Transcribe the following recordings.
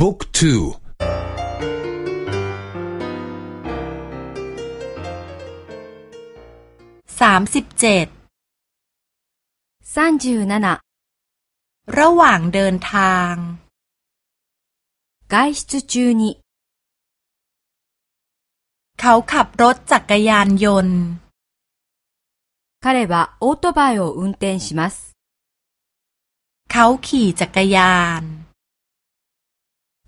บุ๊กทูสามสิบเจ็ดสามสิบเจ็ดระหว่างเดินทาง外出中にเขาขับรถจักรยานยนต์彼はオートバイを運転しますเขาขี่จักรยาน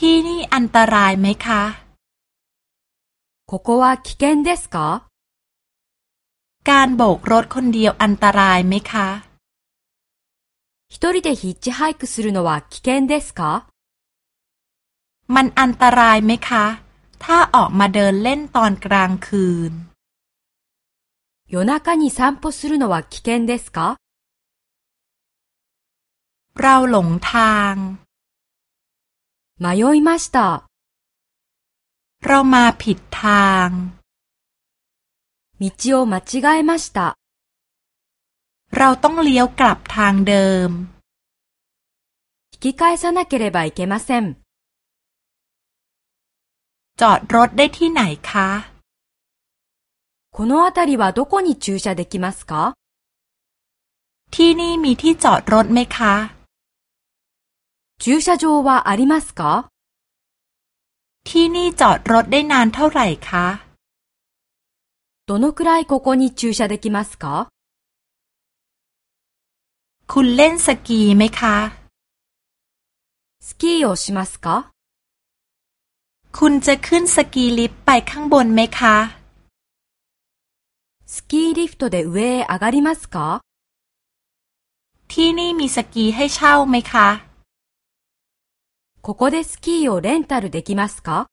ที่นี่อันตรายไหมคะ ここは危険ですかการโบกรถคนเดียวอันตรายไหมคะ一人でヒッチハイクするのは危険ですかมันอันตรายไหมคะ ถ้าออกมาเดินเล่นตอนกลางคืน夜中に散歩するのは危険ですかเราหลงทาง 迷いましたเรามาผิดทาง道を間違えましたเราต้องเลี้ยวกลับทางเดิม引き返さなければいけませんจอดรถได้ที่ไหนคะこの辺りはどこに駐車できますかที่นี่มีที่จอดรถไหมคะ 駐車場はありますかที่นี่จอดรถได้นานเท่าไหร่คะどのくらいここに駐車できますかคุณเล่นสกีไหมคะスキーをしますかคุณจะขึ้นสกีลิฟต์ไปข้างบนไหมคะスキーリフトで上へ上がりますかที่นี่มีสกีให้เช่าไหมคะ ここでスキーをレンタルできますか？